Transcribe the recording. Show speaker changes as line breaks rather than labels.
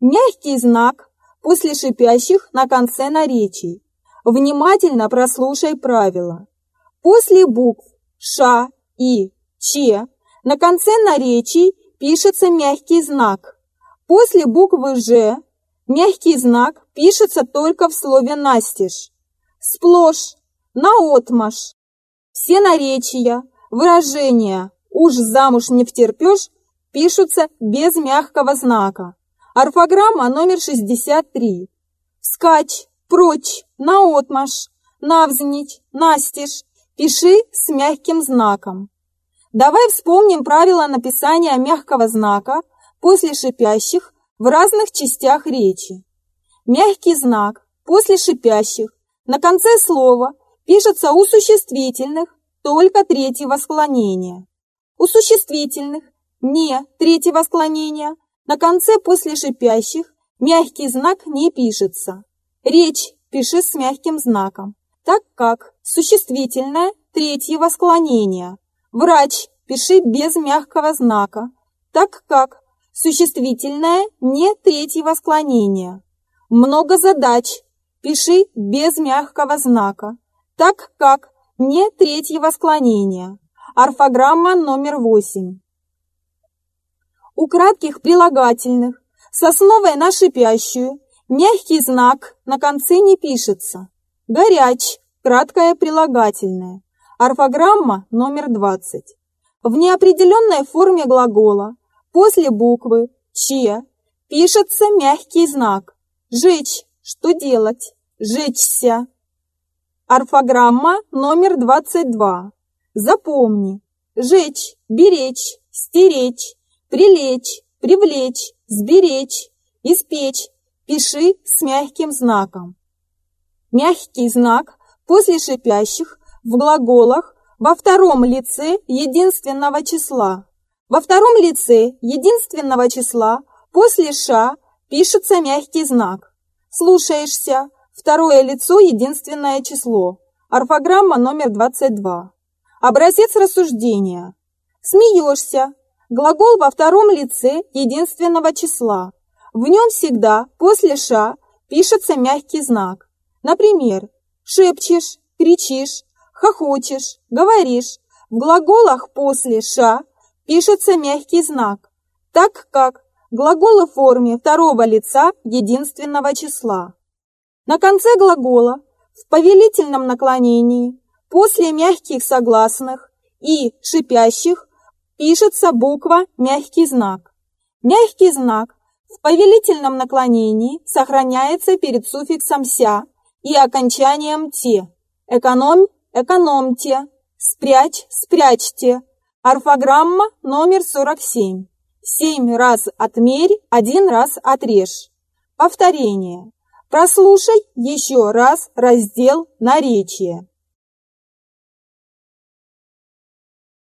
Мягкий знак после шипящих на конце наречий. Внимательно прослушай правила. После букв Ш, И, Ч на конце наречий пишется мягкий знак. После буквы Ж мягкий знак пишется только в слове «настежь». Сплошь, наотмашь. Все наречия, выражения «уж замуж не втерпешь» пишутся без мягкого знака. Орфограмма номер 63. Вскачь, прочь, наотмашь, навзничь, настежь. Пиши с мягким знаком. Давай вспомним правила написания мягкого знака после шипящих в разных частях речи. Мягкий знак после шипящих на конце слова пишется у существительных только третьего склонения. У существительных не третьего склонения на конце после шипящих мягкий знак не пишется. Речь пиши с мягким знаком, так как существительное третьего склонения. Врач пиши без мягкого знака, так как существительное не третьего склонения. Много задач пиши без мягкого знака, так как не третьего склонения. Орфограмма номер восемь. У кратких прилагательных с основой на шипящую мягкий знак на конце не пишется. Горяч – краткое прилагательное. Орфограмма номер 20. В неопределенной форме глагола после буквы «ч» пишется мягкий знак. Жечь – что делать? Жечься. Орфограмма номер 22. Запомни. Жечь, беречь, стеречь, прилечь, привлечь, сберечь, испечь. Пиши с мягким знаком. Мягкий знак после шипящих в глаголах во втором лице единственного числа. Во втором лице единственного числа после «ша» пишется мягкий знак. Слушаешься. Второе лицо единственное число. Орфограмма номер 22. Образец рассуждения. Смеешься. Глагол во втором лице единственного числа. В нем всегда после «ша» пишется мягкий знак. Например, шепчешь, кричишь, хохочешь, говоришь. В глаголах после «ша» пишется мягкий знак, так как глаголы в форме второго лица единственного числа. На конце глагола в повелительном наклонении после мягких согласных и шипящих пишется буква «мягкий знак». Мягкий знак в повелительном наклонении сохраняется перед суффиксом «ся» и окончанием «те». Экономь – экономьте, спрячь – спрячьте. Орфограмма номер 47. Семь раз отмерь, один раз отрежь. Повторение. Прослушай еще раз раздел «Наречие».